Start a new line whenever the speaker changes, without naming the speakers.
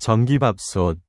전기밥솥